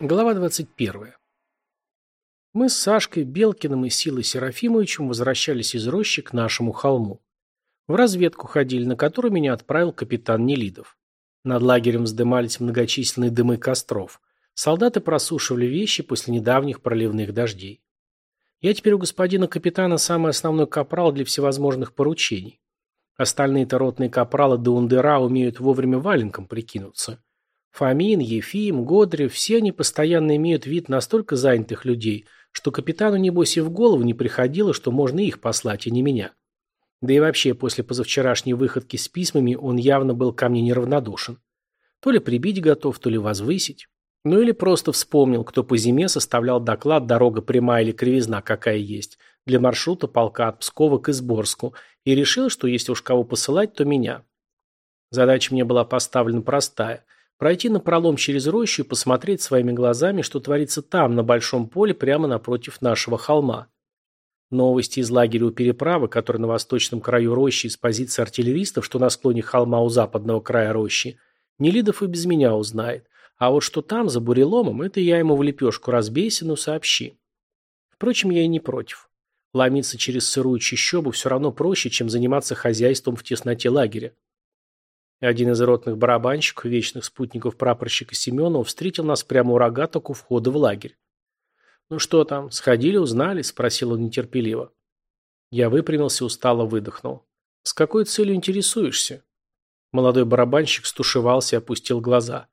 Глава 21. Мы с Сашкой, Белкиным и Силой Серафимовичем возвращались из рощи к нашему холму. В разведку ходили, на которую меня отправил капитан Нелидов. Над лагерем вздымались многочисленные дымы костров. Солдаты просушивали вещи после недавних проливных дождей. Я теперь у господина капитана самый основной капрал для всевозможных поручений. Остальные-то ротные капралы до ундера умеют вовремя валенком прикинуться. Фомин, Ефим, Годрев – все они постоянно имеют вид настолько занятых людей, что капитану, небось, и в голову не приходило, что можно их послать, а не меня. Да и вообще, после позавчерашней выходки с письмами он явно был ко мне неравнодушен. То ли прибить готов, то ли возвысить. Ну или просто вспомнил, кто по зиме составлял доклад «Дорога прямая или кривизна, какая есть» для маршрута полка от Пскова к Изборску и решил, что если уж кого посылать, то меня. Задача мне была поставлена простая – Пройти на пролом через рощу и посмотреть своими глазами, что творится там, на большом поле, прямо напротив нашего холма. Новости из лагеря у переправы, который на восточном краю рощи из позиции артиллеристов, что на склоне холма у западного края рощи, Нелидов и без меня узнает. А вот что там, за буреломом, это я ему в лепешку разбейся, сообщи. Впрочем, я и не против. Ломиться через сырую чащобу все равно проще, чем заниматься хозяйством в тесноте лагеря. Один из ротных барабанщиков, вечных спутников прапорщика Семенова, встретил нас прямо у рогаток у входа в лагерь. «Ну что там, сходили, узнали?» – спросил он нетерпеливо. Я выпрямился, устало выдохнул. «С какой целью интересуешься?» Молодой барабанщик стушевался и опустил глаза.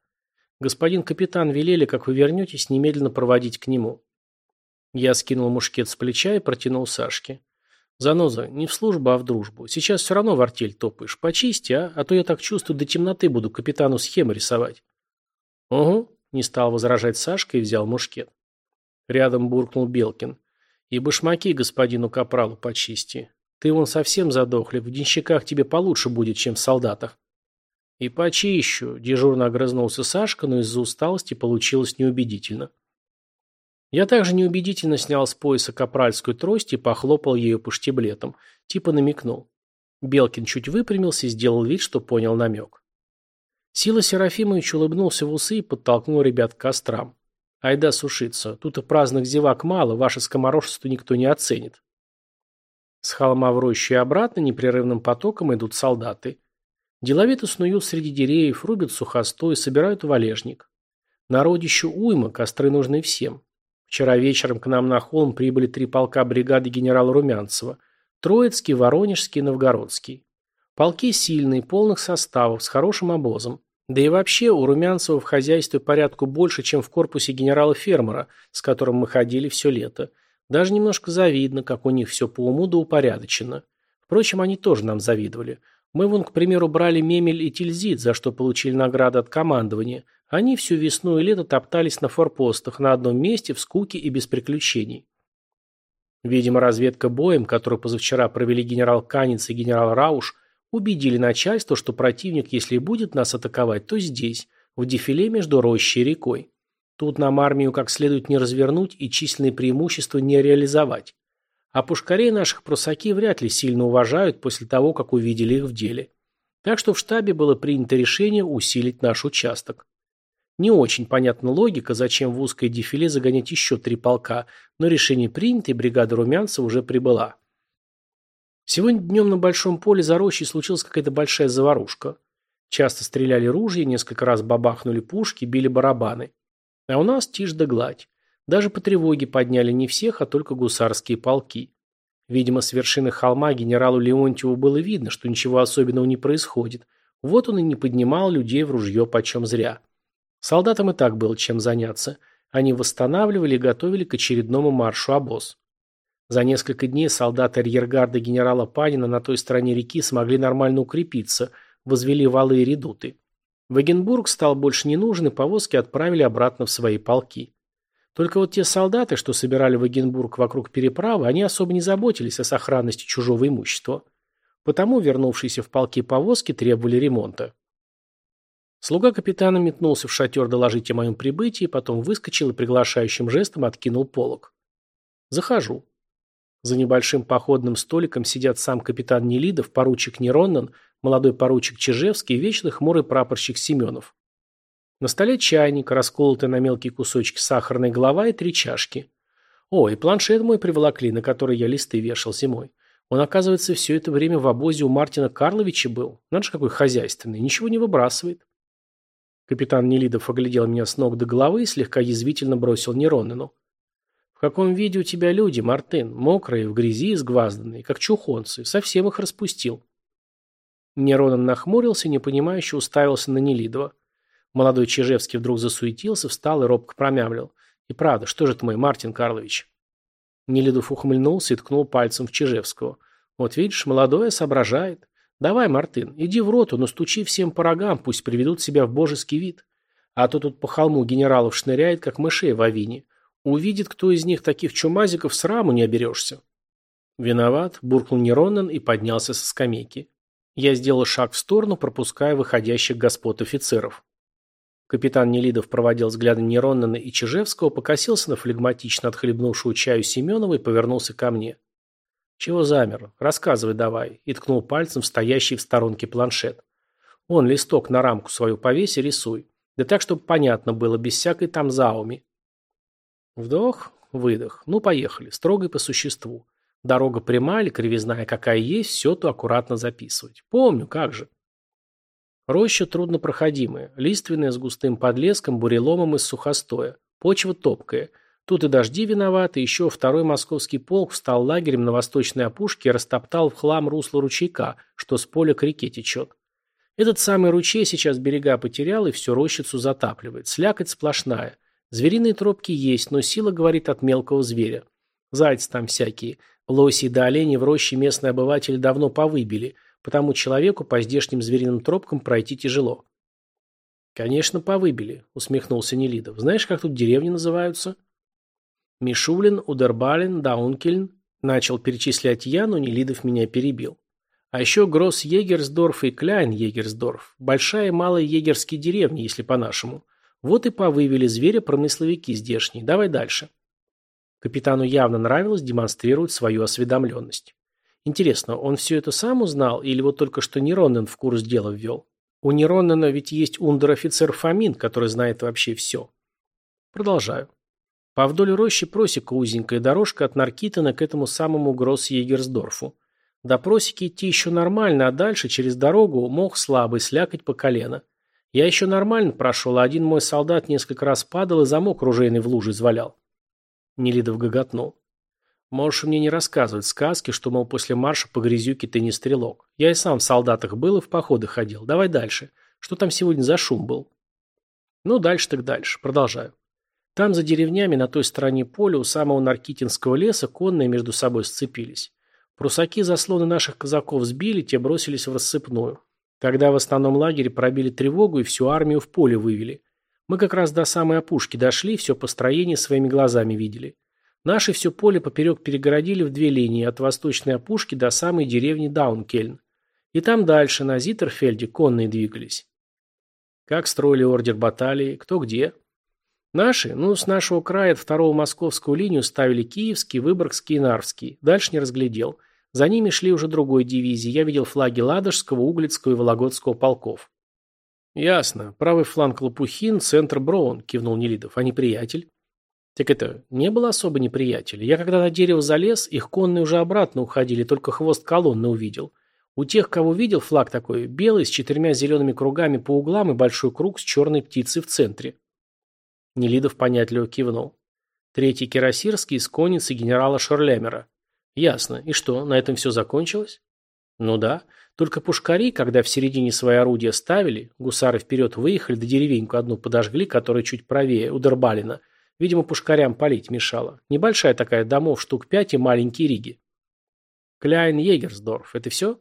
«Господин капитан велели, как вы вернетесь, немедленно проводить к нему». Я скинул мушкет с плеча и протянул Сашке. Заноза, не в службу, а в дружбу. Сейчас все равно в артель топаешь. Почисти, а? А то я так чувствую, до темноты буду капитану схемы рисовать. Угу, не стал возражать Сашка и взял мушкет. Рядом буркнул Белкин. И башмаки господину Капралу почисти. Ты вон совсем задохлик, в денщиках тебе получше будет, чем в солдатах. И почищу, дежурно огрызнулся Сашка, но из-за усталости получилось неубедительно. Я также неубедительно снял с пояса капральскую трость и похлопал ею по штиблетам, типа намекнул. Белкин чуть выпрямился и сделал вид, что понял намек. Сила Серафимович улыбнулся в усы и подтолкнул ребят к кострам. Айда сушиться. Тут и праздных зевак мало, ваше скоморошество никто не оценит. С холма в рощу и обратно непрерывным потоком идут солдаты. Деловито снуют среди деревьев, рубят сухостой, собирают валежник. Народищу уйма, костры нужны всем. Вчера вечером к нам на холм прибыли три полка бригады генерала Румянцева. Троицкий, Воронежский и Новгородский. Полки сильные, полных составов, с хорошим обозом. Да и вообще у Румянцева в хозяйстве порядку больше, чем в корпусе генерала-фермера, с которым мы ходили все лето. Даже немножко завидно, как у них все по уму да упорядочено. Впрочем, они тоже нам завидовали. Мы вон, к примеру, брали Мемель и Тильзит, за что получили награды от командования, они всю весну и лето топтались на форпостах, на одном месте, в скуке и без приключений. Видимо, разведка боем, которую позавчера провели генерал Канец и генерал Рауш, убедили начальство, что противник, если будет нас атаковать, то здесь, в дефиле между рощей и рекой. Тут нам армию как следует не развернуть и численные преимущества не реализовать. А пушкарей наших просаки вряд ли сильно уважают после того, как увидели их в деле. Так что в штабе было принято решение усилить наш участок. Не очень понятна логика, зачем в узкое дефиле загонять еще три полка, но решение принято, и бригада Румянца уже прибыла. Сегодня днем на большом поле за рощей случилась какая-то большая заварушка. Часто стреляли ружья, несколько раз бабахнули пушки, били барабаны. А у нас тишь да гладь. Даже по тревоге подняли не всех, а только гусарские полки. Видимо, с вершины холма генералу Леонтьеву было видно, что ничего особенного не происходит. Вот он и не поднимал людей в ружье почем зря. Солдатам и так было чем заняться. Они восстанавливали и готовили к очередному маршу обоз. За несколько дней солдаты арьергарда генерала Панина на той стороне реки смогли нормально укрепиться, возвели валы и редуты. Вагенбург стал больше не нужен, и повозки отправили обратно в свои полки. Только вот те солдаты, что собирали Вагенбург вокруг переправы, они особо не заботились о сохранности чужого имущества. Потому вернувшиеся в полки повозки требовали ремонта. Слуга капитана метнулся в шатер доложить о моем прибытии, потом выскочил и приглашающим жестом откинул полог. Захожу. За небольшим походным столиком сидят сам капитан Нелидов, поручик Нероннан, молодой поручик Чижевский и вечно хмурый прапорщик Семенов. На столе чайник, расколотый на мелкие кусочки сахарная голова и три чашки. О, и планшет мой приволокли, на который я листы вешал зимой. Он, оказывается, все это время в обозе у Мартина Карловича был. Надо же, какой хозяйственный, ничего не выбрасывает. Капитан Нелидов оглядел меня с ног до головы и слегка язвительно бросил Неронину. «В каком виде у тебя люди, Мартын? Мокрые, в грязи, изгвазданные, как чухонцы. Совсем их распустил». Неронин нахмурился, непонимающе уставился на Нелидова. Молодой Чижевский вдруг засуетился, встал и робко промямлил. «И правда, что же это мой, Мартин Карлович?» Нелидов ухмыльнулся и ткнул пальцем в Чижевского. «Вот видишь, молодое соображает. Давай, Мартын, иди в роту, настучи всем по рогам, пусть приведут себя в божеский вид. А то тут по холму генералов шныряет, как мышей в авине. Увидит, кто из них таких чумазиков, сраму не оберешься». «Виноват», — буркнул Неронен и поднялся со скамейки. Я сделал шаг в сторону, пропуская выходящих господ офицеров. Капитан Нелидов проводил взглядом Нероннана и Чижевского, покосился на флегматично отхлебнувшую чаю Семенова и повернулся ко мне. «Чего замер? Рассказывай давай», и ткнул пальцем в стоящий в сторонке планшет. «Вон, листок на рамку свою повесь и рисуй. Да так, чтобы понятно было, без всякой там зауми». Вдох, выдох. Ну, поехали. Строго и по существу. Дорога прямая или кривизная, какая есть, все то аккуратно записывать. Помню, как же. Роща труднопроходимая, лиственная с густым подлеском, буреломом из сухостоя. Почва топкая. Тут и дожди виноваты, еще второй московский полк встал лагерем на восточной опушке и растоптал в хлам русло ручейка, что с поля к реке течет. Этот самый ручей сейчас берега потерял и всю рощицу затапливает. Слякоть сплошная. Звериные тропки есть, но сила говорит от мелкого зверя. Зайцы там всякие. Лоси да олени в роще местные обыватели давно повыбили – потому человеку по здешним звериным тропкам пройти тяжело. «Конечно, повыбили», — усмехнулся Нелидов. «Знаешь, как тут деревни называются?» «Мишулин, Удербален, Даункельн», — начал перечислять я, но Нелидов меня перебил. А еще Гросс-Егерсдорф и Кляйн-Егерсдорф. Большая и малая егерские деревни, если по-нашему. Вот и повывели зверя промысловики здешние. Давай дальше. Капитану явно нравилось демонстрировать свою осведомленность. Интересно, он все это сам узнал или вот только что Неронен в курс дела ввел? У Неронена ведь есть ундер-офицер Фомин, который знает вообще все. Продолжаю. По вдоль рощи просека узенькая дорожка от Наркитона к этому самому Гросс-Егерсдорфу. До просеки идти еще нормально, а дальше через дорогу мох слабый, слякоть по колено. Я еще нормально прошел, а один мой солдат несколько раз падал и замок ружейный в луже извалял. Нелидов гоготнул. Можешь мне не рассказывать сказки, что, мол, после марша по грязюке ты не стрелок. Я и сам в солдатах был и в походы ходил. Давай дальше. Что там сегодня за шум был? Ну, дальше так дальше. Продолжаю. Там за деревнями на той стороне поля у самого Наркитинского леса конные между собой сцепились. Прусаки заслоны наших казаков сбили, те бросились в рассыпную. Тогда в основном лагере пробили тревогу и всю армию в поле вывели. Мы как раз до самой опушки дошли, все построение своими глазами видели. Наши все поле поперек перегородили в две линии, от восточной опушки до самой деревни Даункельн. И там дальше, на Зиттерфельде, конные двигались. Как строили ордер баталии, кто где. Наши, ну, с нашего края от второго московскую линию ставили Киевский, Выборгский и Нарвский. Дальше не разглядел. За ними шли уже другой дивизии. Я видел флаги Ладожского, Углицкого и Вологодского полков. Ясно. Правый фланг Лопухин, центр Броун, кивнул Нелидов. А не приятель? Так это, не было особо неприятелей. Я когда на дерево залез, их конные уже обратно уходили, только хвост колонны увидел. У тех, кого видел, флаг такой, белый, с четырьмя зелеными кругами по углам и большой круг с черной птицей в центре. Нелидов понятливо кивнул. Третий кирасирский с конницы генерала Шорлемера. Ясно. И что, на этом все закончилось? Ну да. Только пушкари, когда в середине свои орудия ставили, гусары вперед выехали, да деревеньку одну подожгли, которая чуть правее, у Дербалина – Видимо, пушкарям палить мешало. Небольшая такая домов, штук пять и маленькие риги. Кляйн Егерсдорф. Это все?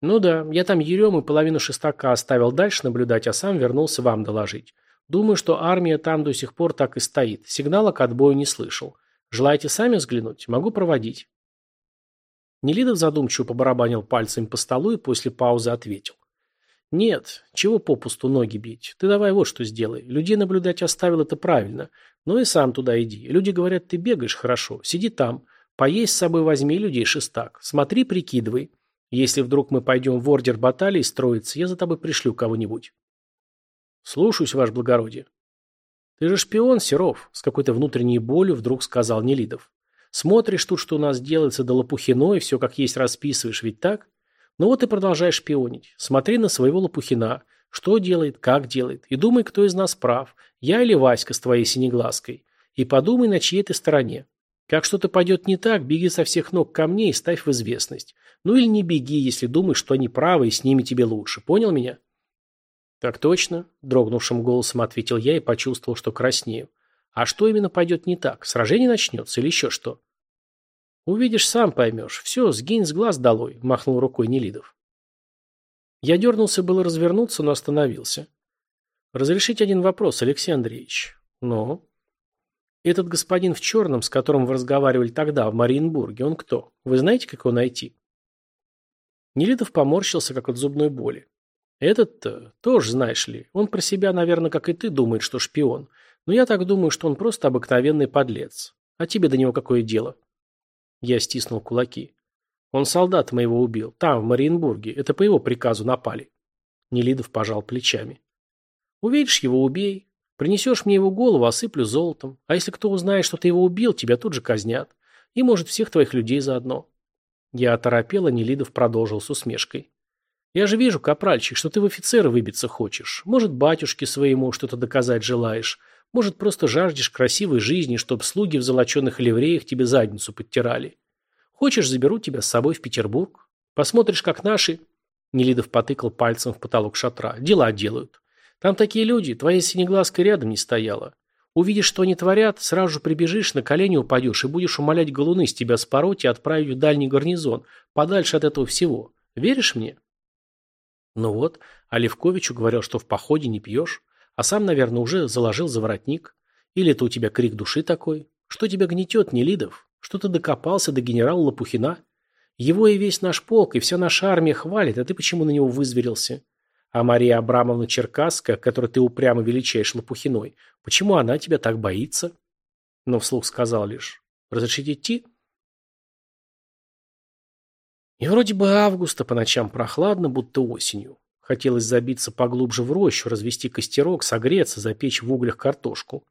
Ну да, я там Ерем и половину шестака оставил дальше наблюдать, а сам вернулся вам доложить. Думаю, что армия там до сих пор так и стоит. Сигнала к отбою не слышал. Желаете сами взглянуть? Могу проводить. Нелидов задумчиво побарабанил пальцами по столу и после паузы ответил. «Нет, чего попусту ноги бить? Ты давай вот что сделай. Людей наблюдать оставил, это правильно. Ну и сам туда иди. Люди говорят, ты бегаешь хорошо. Сиди там. Поесть с собой возьми людей шестак. Смотри, прикидывай. Если вдруг мы пойдем в ордер баталии строиться, я за тобой пришлю кого-нибудь». Слушаюсь, ваше благородие. Ты же шпион, Серов, с какой-то внутренней болью вдруг сказал Нелидов. Смотришь тут, что у нас делается до Лопухино, и все как есть расписываешь, ведь так? Ну вот и продолжай шпионить. Смотри на своего Лопухина. Что делает, как делает. И думай, кто из нас прав. Я или Васька с твоей синеглазкой. И подумай, на чьей ты стороне. Как что-то пойдет не так, беги со всех ног ко мне и ставь в известность. Ну или не беги, если думаешь, что они правы и с ними тебе лучше. Понял меня? Так точно, дрогнувшим голосом ответил я и почувствовал, что краснею. А что именно пойдет не так? Сражение начнется или еще что? Увидишь, сам поймешь. Все, сгинь с глаз долой, махнул рукой Нелидов. Я дернулся было развернуться, но остановился. Разрешите один вопрос, Алексей Андреевич. Но... Этот господин в черном, с которым вы разговаривали тогда, в Мариенбурге, он кто? Вы знаете, как его найти? Нелидов поморщился, как от зубной боли. Этот-то, тоже знаешь ли, он про себя, наверное, как и ты, думает, что шпион. Но я так думаю, что он просто обыкновенный подлец. А тебе до него какое дело? Я стиснул кулаки. Он солдата моего убил. Там, в Мариенбурге. Это по его приказу напали. Нелидов пожал плечами. Увидишь его, убей. Принесешь мне его голову, осыплю золотом. А если кто узнает, что ты его убил, тебя тут же казнят. И, может, всех твоих людей заодно. Я оторопел, а Нелидов продолжил с усмешкой. Я же вижу, капральчик, что ты в офицеры выбиться хочешь. Может, батюшке своему что-то доказать желаешь. Может, просто жаждешь красивой жизни, чтоб слуги в золоченых ливреях тебе задницу подтирали. Хочешь, заберу тебя с собой в Петербург? Посмотришь, как наши...» Нелидов потыкал пальцем в потолок шатра. «Дела делают. Там такие люди, твоя синеглазка рядом не стояла. Увидишь, что они творят, сразу же прибежишь, на колени упадешь и будешь умолять голуны с тебя спороть и отправить в дальний гарнизон, подальше от этого всего. Веришь мне?» Ну вот, а Левковичу говорил, что в походе не пьешь, а сам, наверное, уже заложил за воротник. Или это у тебя крик души такой? Что тебя гнетет, Нелидов? Что ты докопался до генерала Лопухина? Его и весь наш полк, и вся наша армия хвалит, а ты почему на него вызверился? А Мария Абрамовна Черкасская, которую ты упрямо величаешь Лопухиной, почему она тебя так боится? Но вслух сказал лишь, разрешить идти? И вроде бы августа, по ночам прохладно, будто осенью. Хотелось забиться поглубже в рощу, развести костерок, согреться, запечь в углях картошку.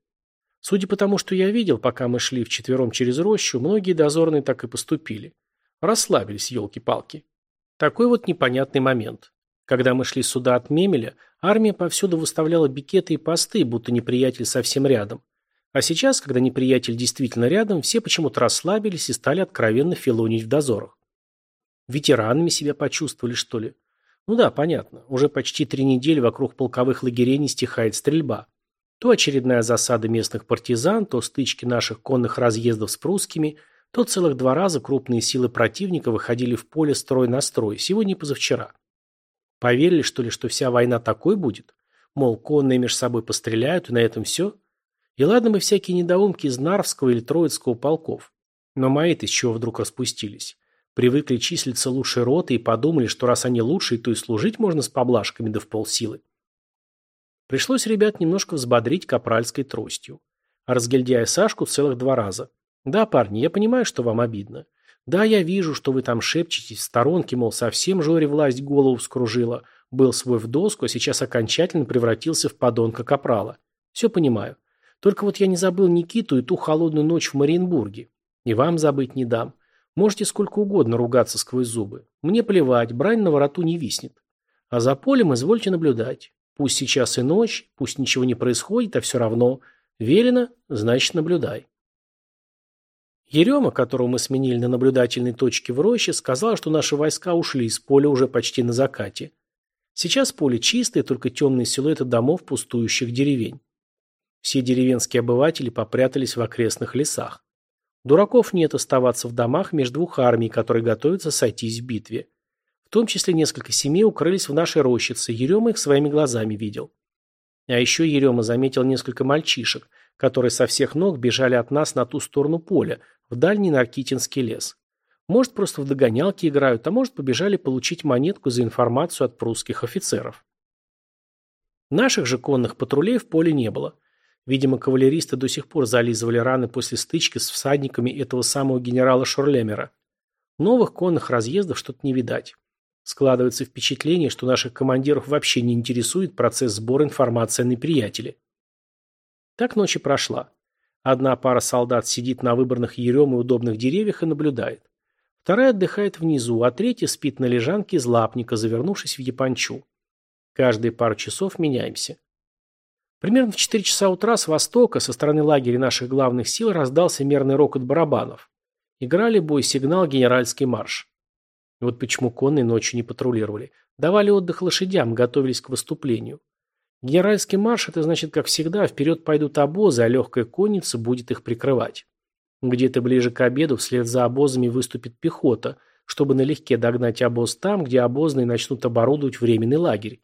Судя по тому, что я видел, пока мы шли вчетвером через рощу, многие дозорные так и поступили. Расслабились, елки-палки. Такой вот непонятный момент. Когда мы шли сюда от Мемеля, армия повсюду выставляла бикеты и посты, будто неприятель совсем рядом. А сейчас, когда неприятель действительно рядом, все почему-то расслабились и стали откровенно филонить в дозорах. Ветеранами себя почувствовали, что ли? Ну да, понятно. Уже почти три недели вокруг полковых лагерей не стихает стрельба. То очередная засада местных партизан, то стычки наших конных разъездов с прусскими, то целых два раза крупные силы противника выходили в поле строй на строй, сегодня и позавчера. Поверили, что ли, что вся война такой будет? Мол, конные между собой постреляют, и на этом все? И ладно бы всякие недоумки из Нарвского или Троицкого полков. Но мои-то с чего вдруг распустились? Привыкли числиться лучшей роты и подумали, что раз они лучшие, то и служить можно с поблажками да в полсилы. Пришлось ребят немножко взбодрить капральской тростью. Разгильдяя Сашку целых два раза. Да, парни, я понимаю, что вам обидно. Да, я вижу, что вы там шепчетесь в сторонке, мол, совсем Жоре власть голову вскружила. Был свой в доску, а сейчас окончательно превратился в подонка капрала. Все понимаю. Только вот я не забыл Никиту и ту холодную ночь в Мариенбурге. И вам забыть не дам. Можете сколько угодно ругаться сквозь зубы. Мне плевать, брань на вороту не виснет. А за полем извольте наблюдать. Пусть сейчас и ночь, пусть ничего не происходит, а все равно. Велено, значит наблюдай. Ерема, которого мы сменили на наблюдательной точке в роще, сказал, что наши войска ушли из поля уже почти на закате. Сейчас поле чистое, только темные силуэты домов пустующих деревень. Все деревенские обыватели попрятались в окрестных лесах. Дураков нет оставаться в домах между двух армий, которые готовятся сойтись в битве. В том числе несколько семей укрылись в нашей рощице, Ерема их своими глазами видел. А еще Ерема заметил несколько мальчишек, которые со всех ног бежали от нас на ту сторону поля, в дальний Наркитинский лес. Может, просто в догонялки играют, а может, побежали получить монетку за информацию от прусских офицеров. Наших же конных патрулей в поле не было. Видимо, кавалеристы до сих пор зализывали раны после стычки с всадниками этого самого генерала Шорлемера. Новых конных разъездов что-то не видать. Складывается впечатление, что наших командиров вообще не интересует процесс сбора информации о неприятеле. Так ночь и прошла. Одна пара солдат сидит на выбранных ерем и удобных деревьях и наблюдает. Вторая отдыхает внизу, а третья спит на лежанке из лапника, завернувшись в япончу. Каждые пару часов меняемся. Примерно в 4 часа утра с востока, со стороны лагеря наших главных сил, раздался мерный рокот барабанов. Играли бой-сигнал «Генеральский марш». Вот почему конные ночью не патрулировали. Давали отдых лошадям, готовились к выступлению. Генеральский марш – это значит, как всегда, вперед пойдут обозы, а легкая конница будет их прикрывать. Где-то ближе к обеду вслед за обозами выступит пехота, чтобы налегке догнать обоз там, где обозные начнут оборудовать временный лагерь.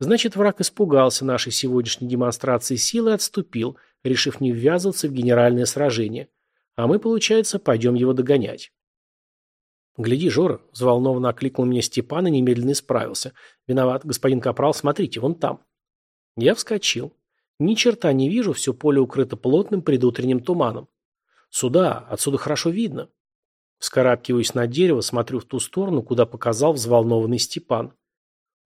Значит, враг испугался нашей сегодняшней демонстрации силы и отступил, решив не ввязываться в генеральное сражение. А мы, получается, пойдем его догонять. «Гляди, Жора!» – взволнованно окликнул меня Степан и немедленно исправился. «Виноват, господин Капрал, смотрите, вон там». Я вскочил. Ни черта не вижу, все поле укрыто плотным предутренним туманом. Сюда, отсюда хорошо видно. Вскарабкиваюсь на дерево, смотрю в ту сторону, куда показал взволнованный Степан.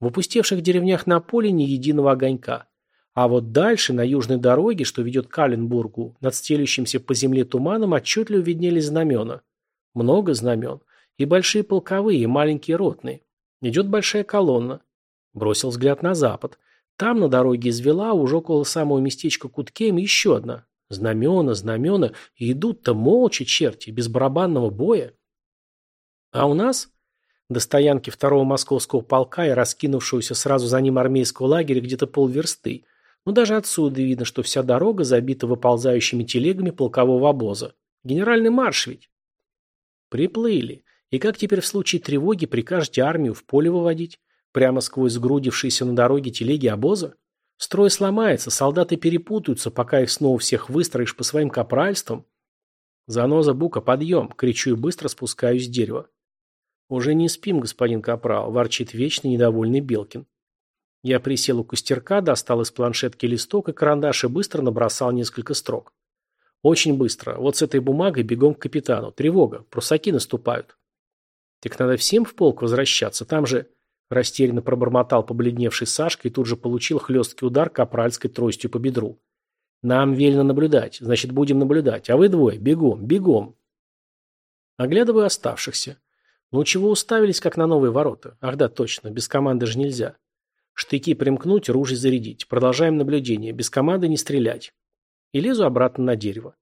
В опустевших деревнях на поле ни единого огонька. А вот дальше, на южной дороге, что ведет к Аленбургу, над стелющимся по земле туманом отчетливо виднелись знамена. Много знамен. И большие полковые, и маленькие ротные. Идет большая колонна. Бросил взгляд на запад. Там на дороге из Вела, уже около самого местечка Куткем, еще одна. Знамена, знамена, идут-то молча черти, без барабанного боя. А у нас до стоянки второго московского полка и раскинувшегося сразу за ним армейского лагеря где-то полверсты. Но даже отсюда видно, что вся дорога забита выползающими телегами полкового обоза. Генеральный марш ведь. Приплыли. И как теперь в случае тревоги прикажете армию в поле выводить? Прямо сквозь сгрудившиеся на дороге телеги обоза? Строй сломается, солдаты перепутаются, пока их снова всех выстроишь по своим капральствам. Заноза Бука, подъем, кричу и быстро спускаюсь с дерева. Уже не спим, господин капрал, ворчит вечно недовольный Белкин. Я присел у костерка, достал из планшетки листок и карандаш и быстро набросал несколько строк. Очень быстро. Вот с этой бумагой бегом к капитану. Тревога. Прусаки наступают. Так надо всем в полк возвращаться. Там же... Растерянно пробормотал побледневший Сашка и тут же получил хлесткий удар капральской тростью по бедру. «Нам велено наблюдать. Значит, будем наблюдать. А вы двое. Бегом, бегом!» Оглядываю оставшихся. Ну чего уставились, как на новые ворота? Ах да, точно, без команды же нельзя. Штыки примкнуть, ружье зарядить. Продолжаем наблюдение. Без команды не стрелять. И лезу обратно на дерево.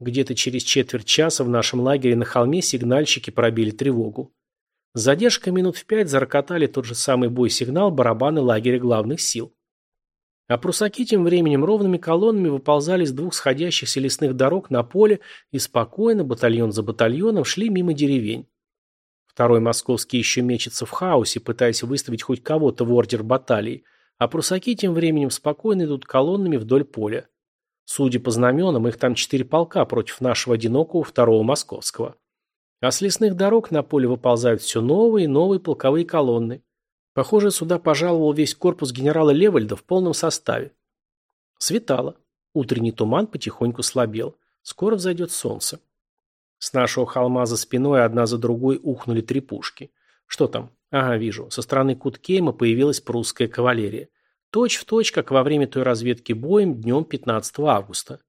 Где-то через четверть часа в нашем лагере на холме сигнальщики пробили тревогу. С задержкой минут в пять зарокотали тот же самый бой-сигнал барабаны лагеря главных сил. А прусаки тем временем ровными колоннами выползали с двух сходящихся лесных дорог на поле и спокойно, батальон за батальоном, шли мимо деревень. Второй московский еще мечется в хаосе, пытаясь выставить хоть кого-то в ордер баталии, а прусаки тем временем спокойно идут колоннами вдоль поля. Судя по знаменам, их там четыре полка против нашего одинокого второго московского. А с лесных дорог на поле выползают все новые и новые полковые колонны. Похоже, сюда пожаловал весь корпус генерала Левальда в полном составе. Светало. Утренний туман потихоньку слабел. Скоро взойдет солнце. С нашего холма за спиной одна за другой ухнули три пушки. Что там? Ага, вижу. Со стороны Куткейма появилась прусская кавалерия. Точь в точь, как во время той разведки боем днем 15 августа.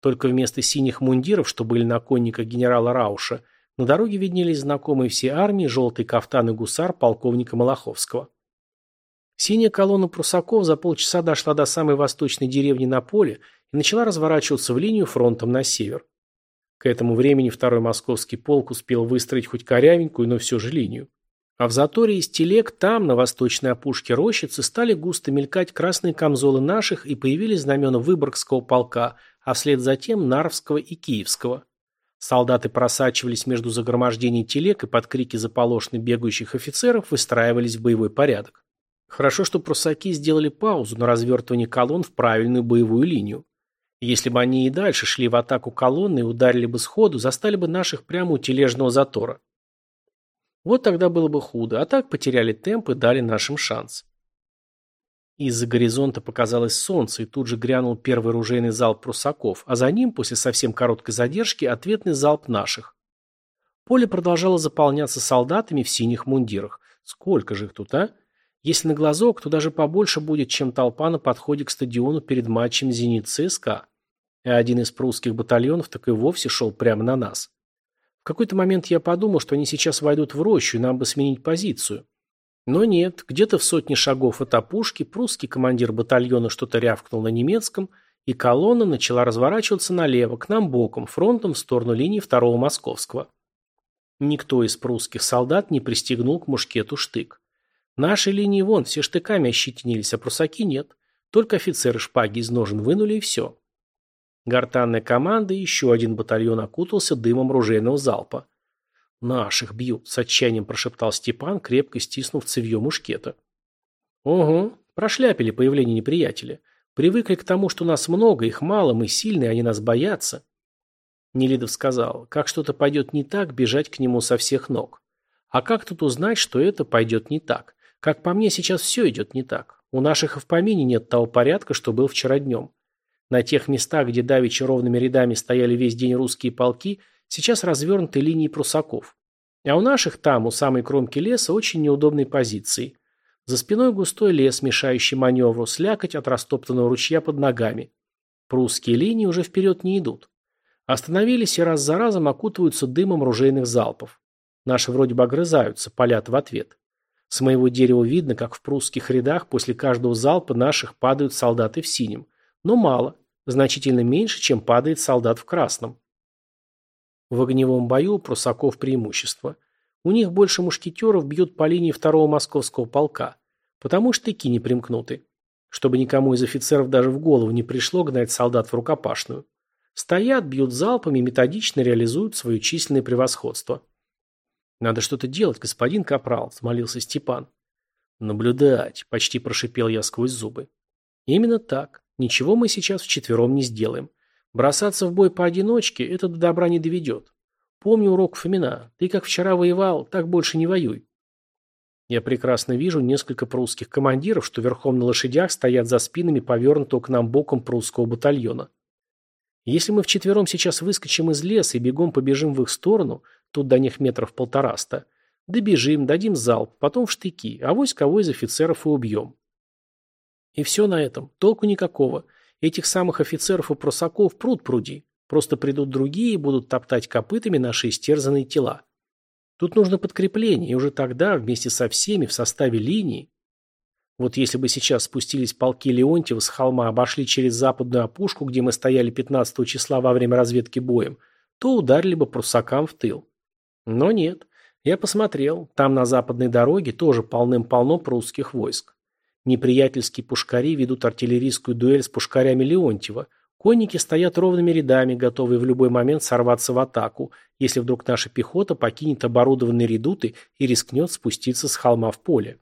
Только вместо синих мундиров, что были на конниках генерала Рауша, на дороге виднелись знакомые все армии желтый кафтан и гусар полковника Малаховского. Синяя колонна прусаков за полчаса дошла до самой восточной деревни на поле и начала разворачиваться в линию фронтом на север. К этому времени второй московский полк успел выстроить хоть корявенькую, но все же линию. А в заторе из телег там, на восточной опушке рощицы, стали густо мелькать красные камзолы наших и появились знамена Выборгского полка, а вслед за тем Нарвского и Киевского. Солдаты просачивались между загромождений телег и под крики заполошных бегающих офицеров выстраивались в боевой порядок. Хорошо, что прусаки сделали паузу на развертывание колонн в правильную боевую линию. Если бы они и дальше шли в атаку колонны и ударили бы сходу, застали бы наших прямо у тележного затора. Вот тогда было бы худо, а так потеряли темп и дали нашим шанс. Из-за горизонта показалось солнце, и тут же грянул первый ружейный залп прусаков, а за ним, после совсем короткой задержки, ответный залп наших. Поле продолжало заполняться солдатами в синих мундирах. Сколько же их тут, а? Если на глазок, то даже побольше будет, чем толпа на подходе к стадиону перед матчем «Зенит-ЦСКА». А один из прусских батальонов так и вовсе шел прямо на нас. В какой-то момент я подумал, что они сейчас войдут в рощу, и нам бы сменить позицию. Но нет, где-то в сотне шагов от опушки прусский командир батальона что-то рявкнул на немецком, и колонна начала разворачиваться налево, к нам боком, фронтом в сторону линии второго Московского. Никто из прусских солдат не пристегнул к мушкету штык. Наши линии вон, все штыками ощетинились, а прусаки нет. Только офицеры шпаги из ножен вынули и все. Гортанная команда и еще один батальон окутался дымом ружейного залпа. «Наших бьют», — с отчаянием прошептал Степан, крепко стиснув цевье мушкета. «Угу, прошляпили появление неприятеля. Привыкли к тому, что нас много, их мало, мы сильные, они нас боятся. Нелидов сказал, как что-то пойдет не так, бежать к нему со всех ног. А как тут узнать, что это пойдет не так? Как по мне, сейчас все идет не так. У наших и в помине нет того порядка, что был вчера днем. На тех местах, где давеча ровными рядами стояли весь день русские полки, сейчас развернуты линии прусаков. А у наших там, у самой кромки леса, очень неудобные позиции. За спиной густой лес, мешающий маневру, слякоть от растоптанного ручья под ногами. Прусские линии уже вперед не идут. Остановились и раз за разом окутываются дымом ружейных залпов. Наши вроде бы огрызаются, палят в ответ. С моего дерева видно, как в прусских рядах после каждого залпа наших падают солдаты в синем. Но мало, значительно меньше, чем падает солдат в красном. В огневом бою у прусаков преимущество. У них больше мушкетеров бьют по линии второго московского полка, потому штыки не примкнуты. Чтобы никому из офицеров даже в голову не пришло гнать солдат в рукопашную. Стоят, бьют залпами методично реализуют свое численное превосходство. «Надо что-то делать, господин Капрал», – смолился Степан. «Наблюдать», – почти прошипел я сквозь зубы. «Именно так. Ничего мы сейчас вчетвером не сделаем. Бросаться в бой поодиночке – это до добра не доведет. Помни урок Фомина. Ты как вчера воевал, так больше не воюй». Я прекрасно вижу несколько прусских командиров, что верхом на лошадях стоят за спинами повернутого к нам боком прусского батальона. Если мы вчетвером сейчас выскочим из леса и бегом побежим в их сторону, тут до них метров полтораста, добежим, дадим залп, потом в штыки, а вось кого из офицеров и убьем. И все на этом, толку никакого. Этих самых офицеров и просаков пруд пруди. Просто придут другие и будут топтать копытами наши истерзанные тела. Тут нужно подкрепление, и уже тогда, вместе со всеми, в составе линии, вот если бы сейчас спустились полки Леонтьева с холма, обошли через западную опушку, где мы стояли 15 числа во время разведки боем, то ударили бы прусакам в тыл. Но нет. Я посмотрел. Там на западной дороге тоже полным-полно прусских войск. Неприятельские пушкари ведут артиллерийскую дуэль с пушкарями Леонтьева. Конники стоят ровными рядами, готовые в любой момент сорваться в атаку, если вдруг наша пехота покинет оборудованные редуты и рискнет спуститься с холма в поле.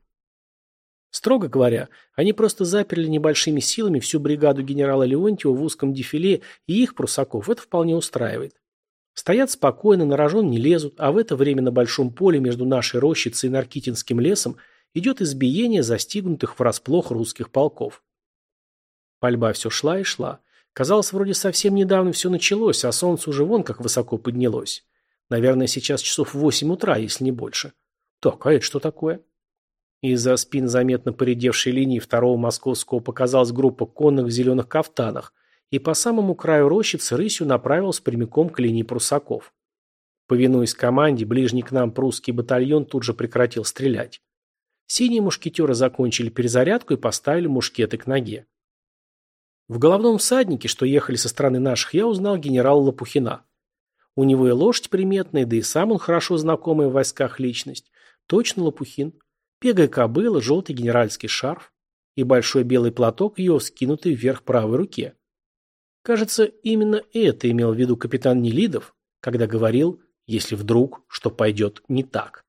Строго говоря, они просто заперли небольшими силами всю бригаду генерала Леонтьева в узком дефиле, и их, прусаков, это вполне устраивает. Стоят спокойно, на рожон не лезут, а в это время на большом поле между нашей рощицей и Наркитинским лесом идет избиение застигнутых врасплох русских полков. Пальба все шла и шла. Казалось, вроде совсем недавно все началось, а солнце уже вон как высоко поднялось. Наверное, сейчас часов восемь утра, если не больше. Так, а это что такое? Из-за спин заметно поредевшей линии второго московского показалась группа конных в зеленых кафтанах, и по самому краю рощицы рысью направилась прямиком к линии прусаков. Повинуясь команде, ближний к нам прусский батальон тут же прекратил стрелять. Синие мушкетеры закончили перезарядку и поставили мушкеты к ноге. В головном всаднике, что ехали со стороны наших, я узнал генерала Лопухина. У него и лошадь приметная, да и сам он хорошо знакомый в войсках личность. Точно Лопухин. Пегая кобыла, желтый генеральский шарф и большой белый платок ее вскинутый вверх правой руке. Кажется, именно это имел в виду капитан Нелидов, когда говорил, если вдруг что пойдет не так.